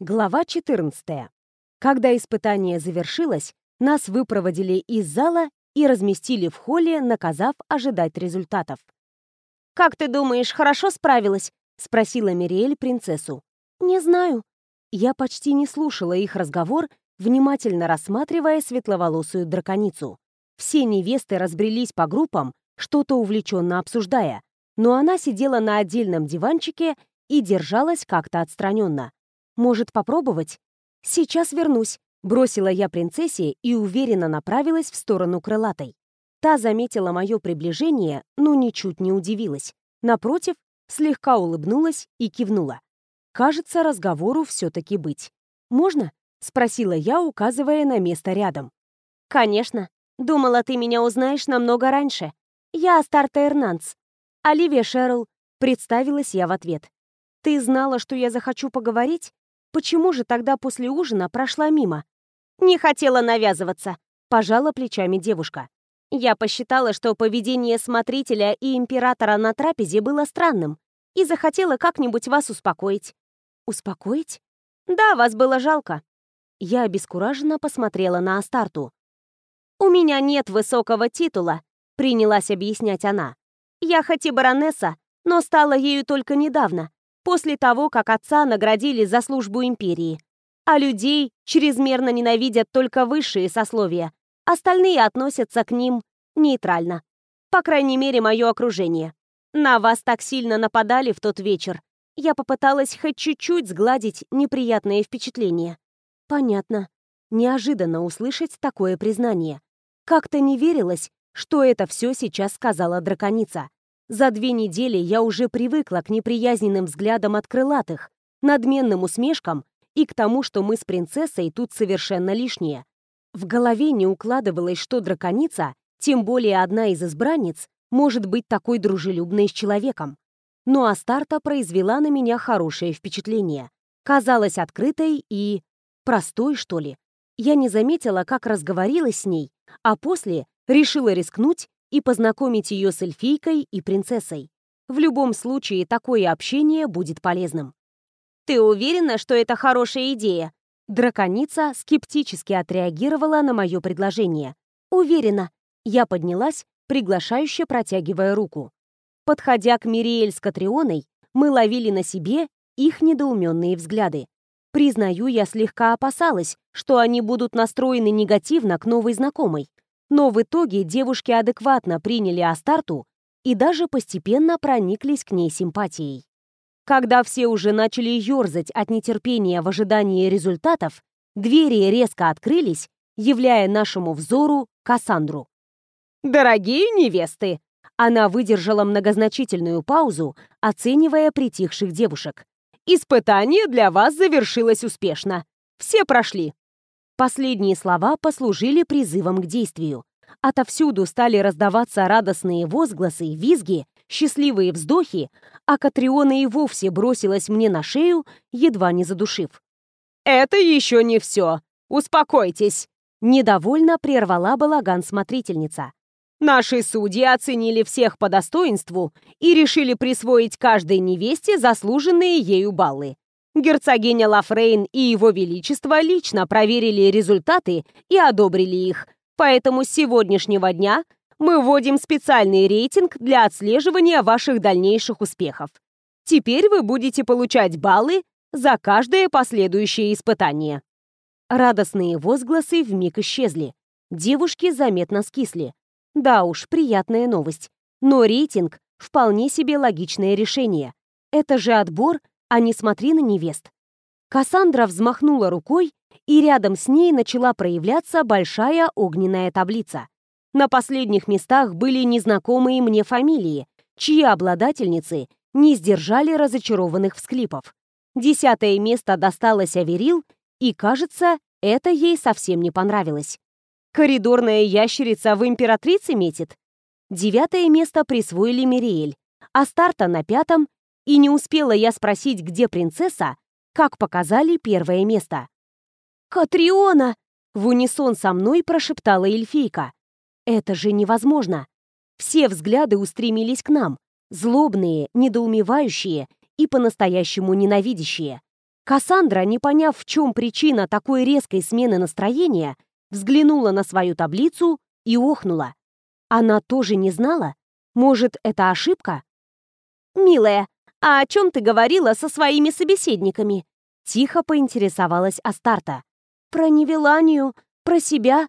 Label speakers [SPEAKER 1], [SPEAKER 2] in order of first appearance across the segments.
[SPEAKER 1] Глава 14. Когда испытание завершилось, нас выпроводили из зала и разместили в холле, наказав ожидать результатов.
[SPEAKER 2] «Как ты думаешь, хорошо справилась?» — спросила Мириэль принцессу.
[SPEAKER 1] «Не знаю». Я почти не слушала их разговор, внимательно рассматривая светловолосую драконицу. Все невесты разбрелись по группам, что-то увлеченно обсуждая, но она сидела на отдельном диванчике и держалась как-то отстраненно. Может, попробовать? Сейчас вернусь. Бросила я принцессе и уверенно направилась в сторону крылатой. Та заметила мое приближение, но ничуть не удивилась. Напротив, слегка улыбнулась и кивнула. Кажется, разговору все-таки быть. «Можно?» — спросила я, указывая на место рядом.
[SPEAKER 2] «Конечно. Думала, ты меня узнаешь намного раньше. Я Астарта Эрнанс. Оливия Шерл», — представилась я в ответ.
[SPEAKER 1] «Ты знала, что я захочу поговорить?» Почему же тогда после ужина прошла мимо?
[SPEAKER 2] Не хотела навязываться,
[SPEAKER 1] пожала плечами девушка.
[SPEAKER 2] Я посчитала, что поведение смотрителя и императора на трапезе было странным, и захотела как-нибудь вас успокоить.
[SPEAKER 1] Успокоить?
[SPEAKER 2] Да, вас было жалко.
[SPEAKER 1] Я обескураженно посмотрела на Астарту.
[SPEAKER 2] «У меня нет высокого титула», — принялась объяснять она. «Я хоть и баронесса, но стала ею только недавно, после того, как отца наградили за службу империи. А людей чрезмерно ненавидят только высшие сословия, остальные относятся к ним нейтрально. По крайней мере, мое окружение. На вас так сильно нападали в тот вечер. Я попыталась хоть чуть-чуть сгладить неприятные впечатления.
[SPEAKER 1] Понятно. Неожиданно услышать такое признание. Как-то не верилось, что это все сейчас сказала драконица. За две недели я уже привыкла к неприязненным взглядам от крылатых, надменным усмешкам и к тому, что мы с принцессой тут совершенно лишние. В голове не укладывалось, что драконица, тем более одна из избранниц, может быть такой дружелюбной с человеком. Но Астарта произвела на меня хорошее впечатление. Казалась открытой и... простой, что ли. Я не заметила, как разговорилась с ней, а после решила рискнуть и познакомить ее с эльфийкой и принцессой. В любом случае, такое общение будет полезным.
[SPEAKER 2] «Ты уверена, что это хорошая идея?»
[SPEAKER 1] Драконица скептически отреагировала на мое предложение. «Уверена». Я поднялась, приглашающе протягивая руку. Подходя к Мириэль с Катрионой, мы ловили на себе их недоуменные взгляды. Признаю, я слегка опасалась, что они будут настроены негативно к новой знакомой, но в итоге девушки адекватно приняли Астарту и даже постепенно прониклись к ней симпатией. Когда все уже начали ерзать от нетерпения в ожидании результатов, двери резко открылись, являя нашему взору Кассандру.
[SPEAKER 2] «Дорогие невесты!»
[SPEAKER 1] Она выдержала многозначительную паузу, оценивая притихших девушек.
[SPEAKER 2] «Испытание для вас завершилось успешно. Все прошли.
[SPEAKER 1] Последние слова послужили призывом к действию. Отовсюду стали раздаваться радостные возгласы, визги, счастливые вздохи, а Катриона и вовсе бросилась мне на шею, едва не задушив.
[SPEAKER 2] «Это еще не все! Успокойтесь!»
[SPEAKER 1] Недовольно прервала балаган смотрительница.
[SPEAKER 2] «Наши судьи оценили всех по достоинству и решили присвоить каждой невесте заслуженные ею баллы. Герцогиня Лафрейн и его величество лично проверили результаты и одобрили их, поэтому с сегодняшнего дня мы вводим специальный рейтинг для отслеживания ваших дальнейших успехов. Теперь вы будете получать баллы за каждое последующее испытание.
[SPEAKER 1] Радостные возгласы вмиг исчезли. Девушки заметно скисли. Да уж, приятная новость. Но рейтинг — вполне себе логичное решение. Это же отбор а не смотри на невест. Кассандра взмахнула рукой, и рядом с ней начала проявляться большая огненная таблица. На последних местах были незнакомые мне фамилии, чьи обладательницы не сдержали разочарованных всклипов. Десятое место досталось Аверил, и, кажется, это ей совсем не понравилось. Коридорная ящерица в императрице метит. Девятое место присвоили Мириэль, а старта на пятом и не успела я спросить, где принцесса, как показали первое место. «Катриона!» — в унисон со мной прошептала эльфийка. «Это же невозможно!» Все взгляды устремились к нам, злобные, недоумевающие и по-настоящему ненавидящие. Кассандра, не поняв, в чем причина такой резкой смены настроения, взглянула на свою таблицу и охнула. Она тоже не знала? Может, это ошибка?
[SPEAKER 2] «Милая, а о чем ты говорила со своими собеседниками?»
[SPEAKER 1] Тихо поинтересовалась Астарта. «Про Невеланию, про себя».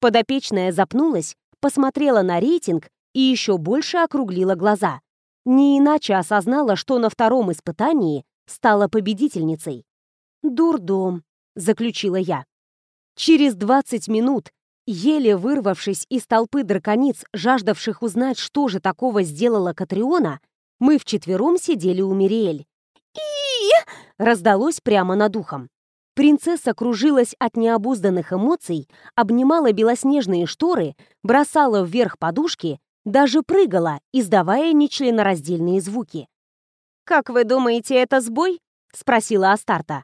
[SPEAKER 1] Подопечная запнулась, посмотрела на рейтинг и еще больше округлила глаза. Не иначе осознала, что на втором испытании стала победительницей. «Дурдом», — заключила я. Через 20 минут, еле вырвавшись из толпы дракониц, жаждавших узнать, что же такого сделала Катриона, мы вчетвером сидели у Мириэль.
[SPEAKER 2] и
[SPEAKER 1] раздалось прямо над ухом. Принцесса кружилась от необузданных эмоций, обнимала белоснежные шторы, бросала вверх подушки, даже прыгала, издавая нечленораздельные звуки.
[SPEAKER 2] «Как вы думаете, это сбой?» — спросила Астарта.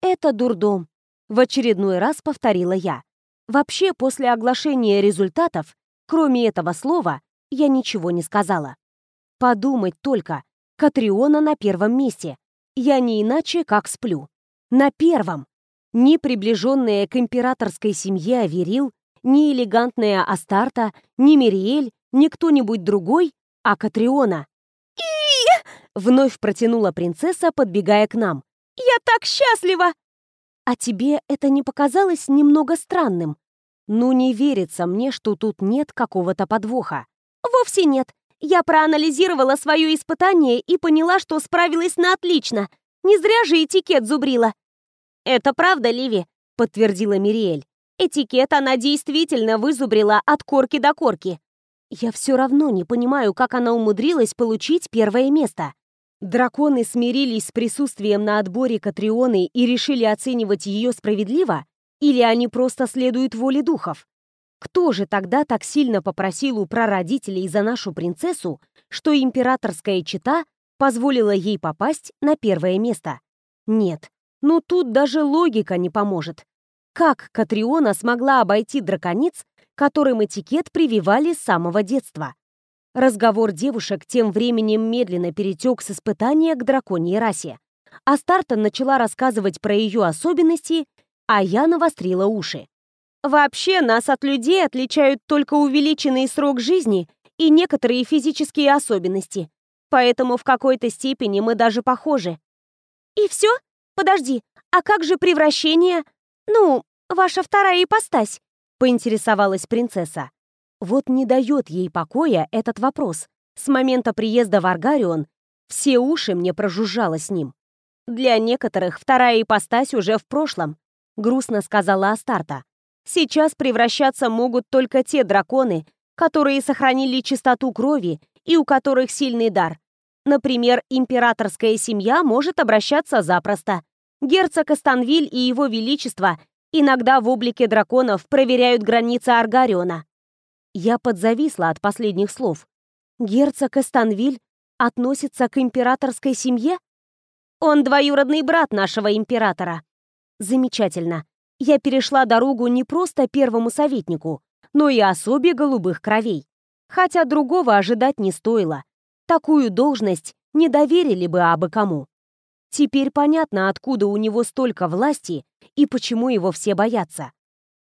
[SPEAKER 1] «Это дурдом», — в очередной раз повторила я. Вообще, после оглашения результатов, кроме этого слова, я ничего не сказала. Подумать только, Катриона на первом месте. Я не иначе, как сплю. На первом. Ни приближенная к императорской семье Аверил, ни элегантная Астарта, ни Мириэль, ни кто-нибудь другой, а Катриона.
[SPEAKER 2] и
[SPEAKER 1] Вновь протянула принцесса, подбегая к нам.
[SPEAKER 2] «Я так счастлива!»
[SPEAKER 1] «А тебе это не показалось немного странным? Ну, не верится мне, что тут нет какого-то подвоха».
[SPEAKER 2] «Вовсе нет. Я проанализировала свое испытание и поняла, что справилась на отлично. Не зря же этикет зубрила. «Это правда, Ливи», — подтвердила Мириэль. «Этикет она действительно вызубрила от корки до корки».
[SPEAKER 1] «Я все равно не понимаю, как она умудрилась получить первое место». Драконы смирились с присутствием на отборе Катрионы и решили оценивать ее справедливо? Или они просто следуют воле духов? Кто же тогда так сильно попросил у прародителей за нашу принцессу, что императорская чита позволила ей попасть на первое место? Нет, но тут даже логика не поможет. Как Катриона смогла обойти дракониц, которым этикет прививали с самого детства? Разговор девушек тем временем медленно перетек с испытания к драконьей расе. Астарта начала рассказывать про ее особенности, а я навострила уши.
[SPEAKER 2] «Вообще нас от людей отличают только увеличенный срок жизни и некоторые физические особенности. Поэтому в какой-то степени мы даже похожи». «И все?» Подожди, а как же превращение? Ну, ваша вторая ипостась?» — поинтересовалась принцесса.
[SPEAKER 1] Вот не дает ей покоя этот вопрос. С момента приезда в Аргарион все уши мне прожужжало с ним.
[SPEAKER 2] «Для некоторых вторая ипостась уже в прошлом», — грустно сказала Астарта. «Сейчас превращаться могут только те драконы, которые сохранили чистоту крови и у которых сильный дар. Например, императорская семья может обращаться запросто. Герцог Астанвиль и его величество иногда в облике драконов проверяют границы Аргариона.
[SPEAKER 1] Я подзависла от последних слов. Герцог Астанвиль относится к императорской семье?
[SPEAKER 2] Он двоюродный брат нашего императора.
[SPEAKER 1] Замечательно. Я перешла дорогу не просто первому советнику, но и особе голубых кровей. Хотя другого ожидать не стоило. Такую должность не доверили бы абы кому. Теперь понятно, откуда у него столько власти и почему его все боятся.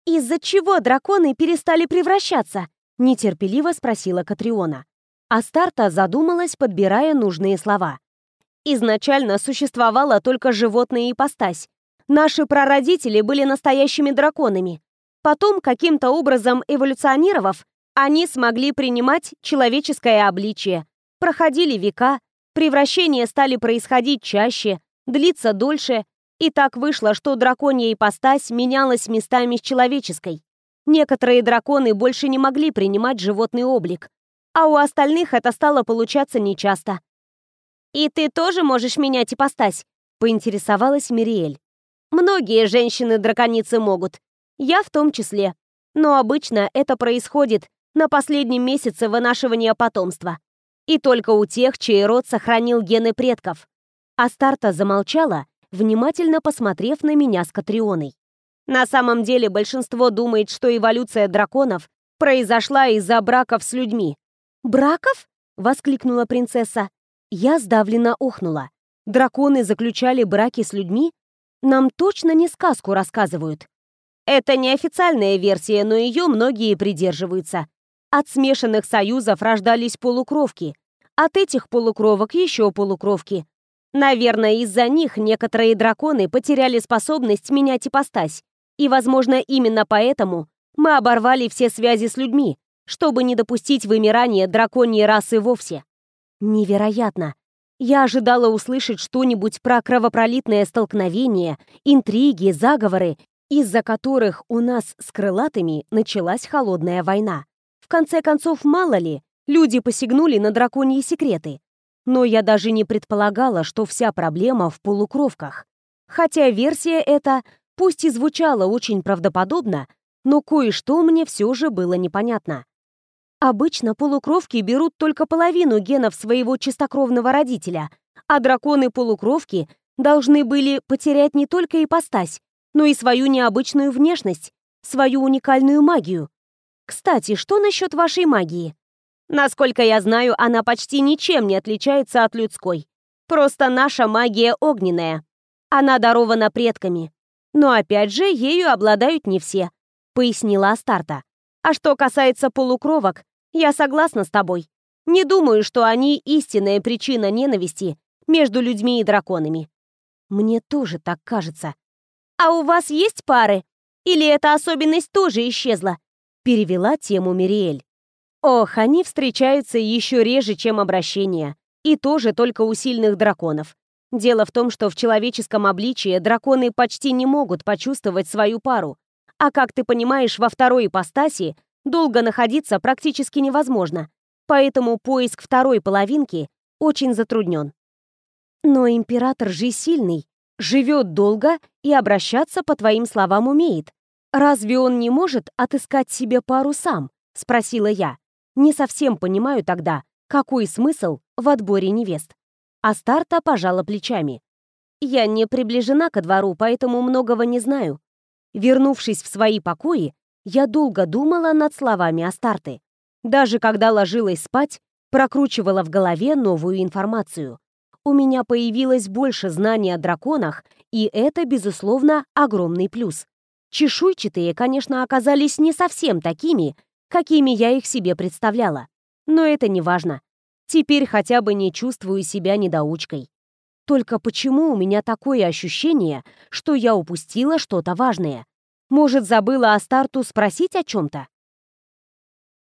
[SPEAKER 2] «Из-за чего драконы перестали превращаться?»
[SPEAKER 1] — нетерпеливо спросила Катриона. Астарта задумалась, подбирая нужные слова.
[SPEAKER 2] «Изначально существовала только животная ипостась. Наши прародители были настоящими драконами. Потом, каким-то образом эволюционировав, они смогли принимать человеческое обличие. Проходили века, Превращения стали происходить чаще, длиться дольше, и так вышло, что драконья ипостась менялась местами с человеческой. Некоторые драконы больше не могли принимать животный облик, а у остальных это стало получаться нечасто. «И ты тоже можешь менять ипостась?» — поинтересовалась Мириэль. «Многие женщины-драконицы могут, я в том числе, но обычно это происходит на последнем месяце вынашивания потомства. И только у тех, чей род сохранил гены предков. Астарта замолчала, внимательно посмотрев на меня с Катрионой. На самом деле большинство думает, что эволюция драконов произошла из-за браков с людьми.
[SPEAKER 1] «Браков?» — воскликнула принцесса. Я сдавленно ухнула. Драконы заключали браки с людьми? Нам точно не сказку рассказывают. Это неофициальная версия, но ее многие придерживаются. От смешанных союзов рождались полукровки. От этих полукровок еще полукровки. Наверное, из-за них некоторые драконы потеряли способность менять ипостась. И, возможно, именно поэтому мы оборвали все связи с людьми, чтобы не допустить вымирания драконьей расы вовсе. Невероятно. Я ожидала услышать что-нибудь про кровопролитное столкновение, интриги, заговоры, из-за которых у нас с крылатыми началась холодная война. В конце концов, мало ли, люди посягнули на драконьи секреты. Но я даже не предполагала, что вся проблема в полукровках. Хотя версия эта, пусть и звучала очень правдоподобно, но кое-что мне все же было непонятно. Обычно полукровки берут только половину генов своего чистокровного родителя, а драконы-полукровки должны были потерять не только ипостась, но и свою необычную внешность, свою уникальную магию. Кстати, что насчет вашей магии? Насколько я знаю, она почти ничем не отличается от людской. Просто наша магия огненная. Она дарована предками. Но опять же, ею обладают не все, пояснила Астарта. А что касается полукровок, я согласна с тобой. Не думаю, что они истинная причина ненависти между людьми и драконами. Мне тоже так кажется. А у вас есть пары? Или эта особенность тоже исчезла? Перевела тему Мириэль. Ох, они встречаются еще реже, чем обращения. И тоже только у сильных драконов. Дело в том, что в человеческом обличии драконы почти не могут почувствовать свою пару. А как ты понимаешь, во второй ипостаси долго находиться практически невозможно. Поэтому поиск второй половинки очень затруднен. Но император же сильный, живет долго и обращаться, по твоим словам, умеет. «Разве он не может отыскать себе пару сам?» — спросила я. Не совсем понимаю тогда, какой смысл в отборе невест. Астарта пожала плечами. «Я не приближена ко двору, поэтому многого не знаю». Вернувшись в свои покои, я долго думала над словами Астарты. Даже когда ложилась спать, прокручивала в голове новую информацию. У меня появилось больше знаний о драконах, и это, безусловно, огромный плюс. Чешуйчатые, конечно, оказались не совсем такими, какими я их себе представляла. Но это не важно. Теперь хотя бы не чувствую себя недоучкой. Только почему у меня такое ощущение, что я упустила что-то важное? Может, забыла о старту спросить о чем-то?